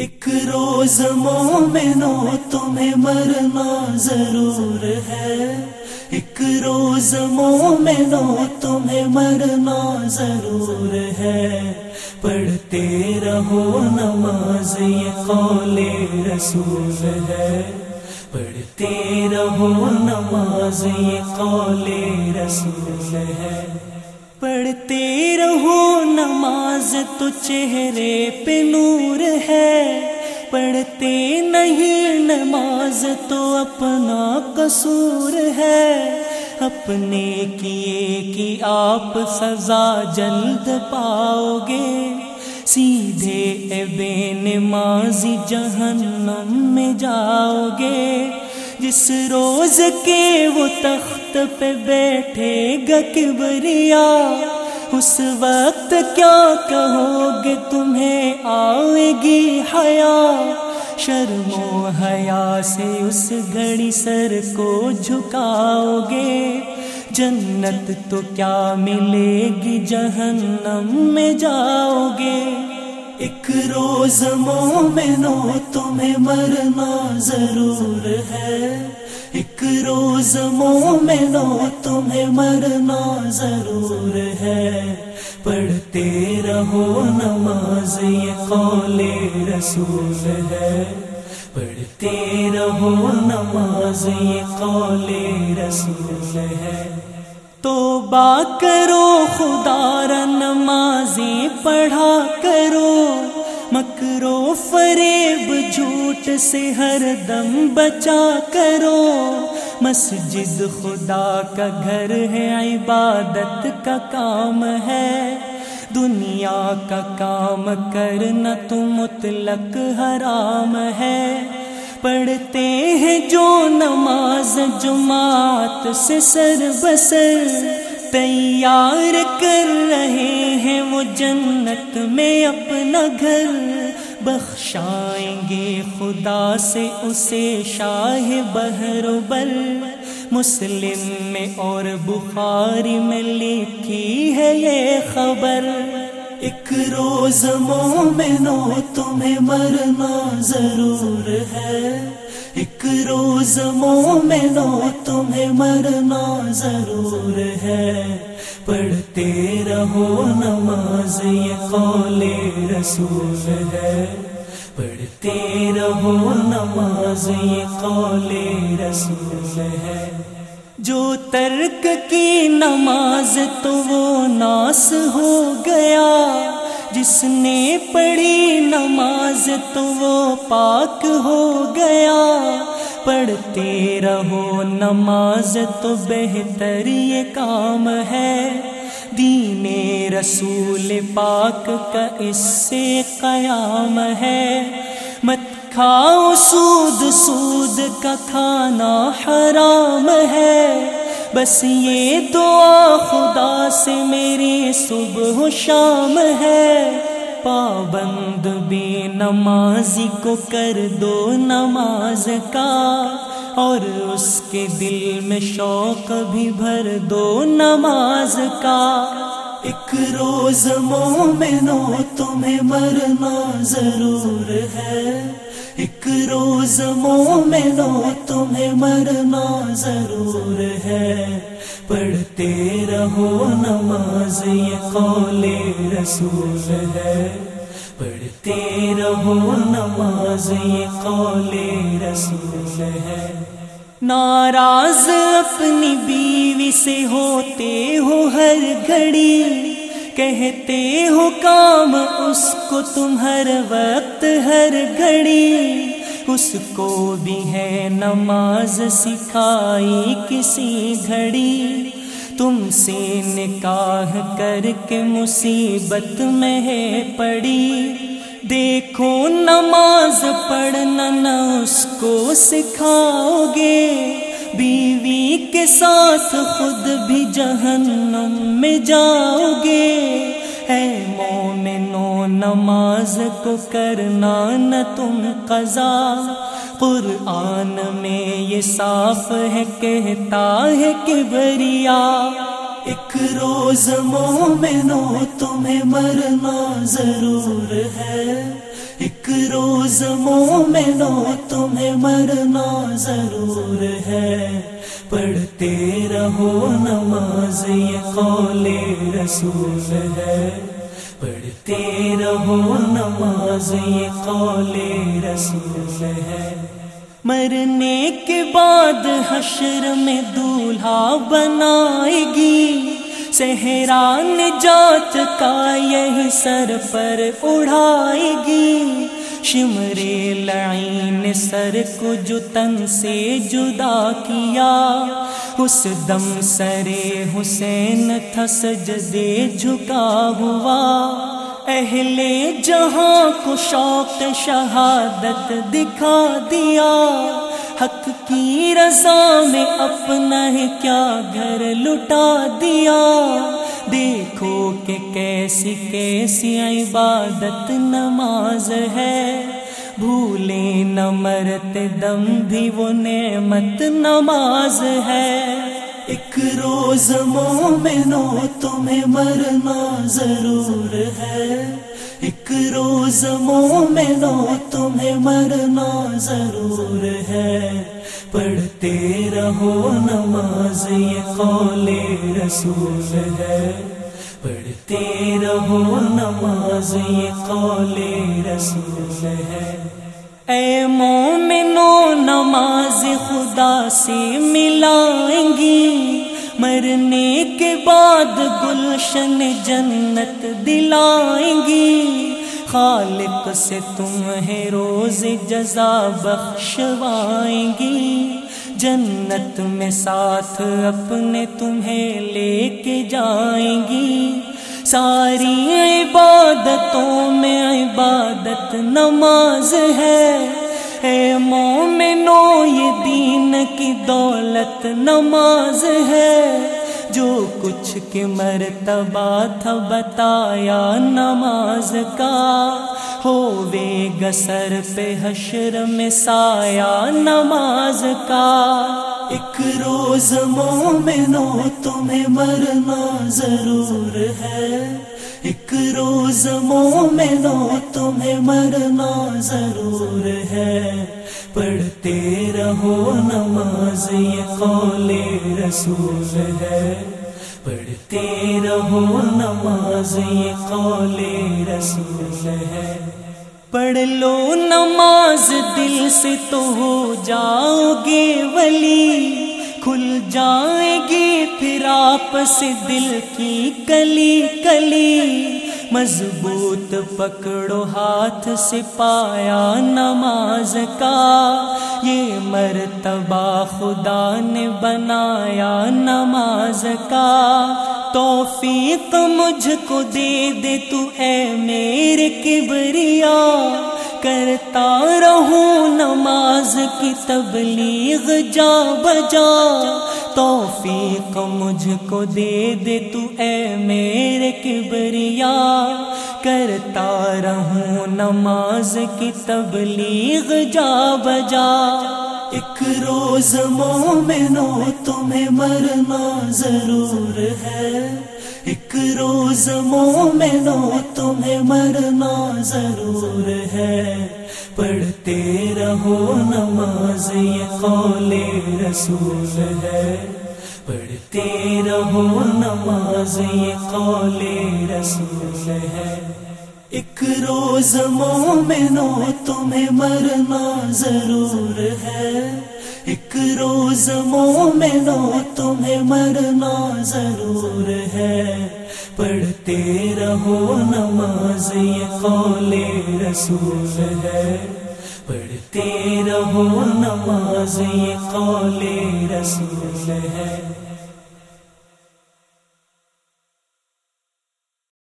ایک روز مومنو، تمہیں مرنا ضرور ہے۔ ایک روز مومنو، تمہیں مرنا ضرور ہے۔ پڑھتے رہو نماز، یہ قول رسول ہے۔ پڑھتے رہو نماز، یہ قول رسول ہے۔ پڑھتے رہو، نماز تو چہرے پہ نور ہے۔ پڑھتے نہیں، نماز تو اپنا قصور ہے۔ اپنے کیے کی آپ سزا جلد پاؤ گے۔ سیدھے اے بے نمازی جہنم میں جاؤ گے۔ جس روز کے وہ تخت پہ بیٹھے گا کبریا۔ اس وقت کیا کہو گے تمہیں آئے گی حیا۔ شرم و حیا سے اس گھڑی سر کو جھکاؤ گے۔ جنت تو کیا ملے گی جہنم میں جاؤ گے۔ ایک روز مومنو تمہیں مرنا ضرور ہے۔ ایک روز مومنو تمہیں مرنا ضرور ہے۔ پڑھتے رہو نماز، یہ قول رسول ہے۔ پڑھتے رہو نماز، یہ قول رسول ہے۔ تو با کرو، خدا نمازیں پڑھا کرو۔ مکرو فریب جھوٹ سے ہر دم بچا کرو۔ مسجد خدا کا گھر ہے، عبادت کا کام ہے۔ دنیا کا کام کرنا تو مطلق حرام ہے۔ پڑھتے ہیں جو نماز جماعت سے سر بسر۔ تیار کر رہے ہیں وہ جنت میں اپنا گھر۔ بخشائیں گے خدا سے اسے شاہ بہر بل۔ مسلم میں اور بخاری میں لکھی ہے یہ خبر۔ ایک روز مومنو تمہیں مرنا ضرور ہے۔ ایک روز مومنو تمہیں مرنا ضرور ہے۔ پڑھتے رہو نماز، یہ قول رسول ہے۔ پڑھتے رہو نماز، یہ قول رسول ہے۔ جو ترک کی نماز تو وہ ناس ہو گیا۔ جس نے پڑھی نماز تو وہ پاک ہو گیا۔ پڑھتے رہو، نماز تو بہتر یہ کام ہے۔ دین رسول پاک کا اس سے قیام ہے۔ مت کھاؤ سود سود کا کھانا حرام ہے۔ بس یہ دعا خدا سے میری صبح و شام ہے۔ پابند بھی نمازی کو کر دو نماز کا اور اس کے دل میں شوق بھی بھر دو نماز کا ایک روز مومنو تمہیں مرنا ضرور ہے ایک روز مومنو تمہیں مرنا ضرور ہے پڑھتے رہو نماز، یہ قول رسول ہے۔ پڑھتے رہو نماز، یہ قول رسول ہے۔ ناراض اپنی بیوی سے ہوتے ہو ہر گھڑی۔ کہتے ہو کام اس کو تم ہر وقت ہر گھڑی۔ اس کو بھی ہے نماز سکھائی کسی گھڑی۔ تم سے نکاح کر کے مصیبت میں ہے پڑی۔ دیکھو نماز پڑھنا نہ اس کو سکھاؤ گے۔ بیوی کے ساتھ خود بھی جہنم میں جاؤ گے۔ نماز کو کرنا نہ تم قضا۔ قرآن میں یہ صاف ہے، کہتا ہے کہ بریا ایک روز مومنو، تمہیں مرنا ضرور ہے۔ ایک روز مومنو، تمہیں مرنا ضرور ہے۔ پڑھتے رہو نماز، یہ قول رسول ہے۔ پڑھتے رہو نماز، یہ قول رسول ہے۔ مرنے کے بعد حشر میں دولہا بنائے گی۔ سہران جات کا یہی سر پر اڑائے گی۔ شمرے لعین سر کو جو تن سے جدا کیا۔ اس دم سرے حسین تھا سجدے جھکا ہوا۔ اہل جہاں کو شوق شہادت دکھا دیا، حق کی رضا میں اپنا ہی کیا گھر لٹا دیا۔ دیکھو کہ کیسی کیسی عبادت نماز ہے۔ بھولے نہ مرتے دم بھی وہ نعمت نماز ہے۔ ایک روز مومنو، تمہیں مرنا ضرور ہے۔ ایک روز مومنو، تمہیں مرنا ضرور ہے۔ پڑھتے رہو نماز، یہ قول رسول ہے۔ پڑھتے رہو نماز، یہ قول رسول ہے۔ اے مومنو نماز خدا سے ملائیں گی۔ مرنے کے بعد گلشن جنت دلائیں گی۔ خالق سے تمہیں روز جزا بخشوائیں گی۔ جنت میں ساتھ اپنے تمہیں لے کے جائیں گی۔ ساری عبادتوں میں عبادت نماز ہے۔ اے مومنو، یہ دین کی دولت نماز ہے۔ جو کچھ کے مرتبہ تھا بتایا نماز کا، ہووے گسر پہ حشر میں سایا نماز کا۔ ایک روز مومنو، تمہیں مرنا ضرور ہے۔ ایک روز مومنو تمہیں مرنا ضرور ہے۔ پڑھتے رہو نماز، یہ قول رسول ہے۔ پڑھتے رہو نماز، یہ قول رسول ہے۔ پڑھ لو نماز، دل سے تو ہو جاؤ گے ولی۔ کھل جائے گی پھر آپ سے دل کی کلی کلی مضبوط پکڑو ہاتھ سے پایا نماز کا یہ مرتبہ خدا نے بنایا نماز کا توفیق مجھ کو دے دے تو اے میرے کبریا کرتا رہوں نماز کی تبلیغ جا بجا۔ توفیق مجھ کو دے دے تو اے میرے کبریا۔ کرتا رہوں نماز کی تبلیغ جا بجا۔ ایک روز مومنو تمہیں مرنا ضرور ہے۔ ایک روز مومنو تمہیں مرنا ضرور ہے۔ پڑھتے رہو نماز، یہ قول رسول ہے۔ پڑھتے رہو نماز، یہ قول رسول ہے۔ ایک روز مومنو تمہیں مرنا ضرور ہے۔ ایک روز مومنو، تمہیں مرنا ضرور ہے۔ پڑھتے رہو نماز، یہ قول رسول ہے۔ پڑھتے رہو نماز، یہ قول رسول ہے۔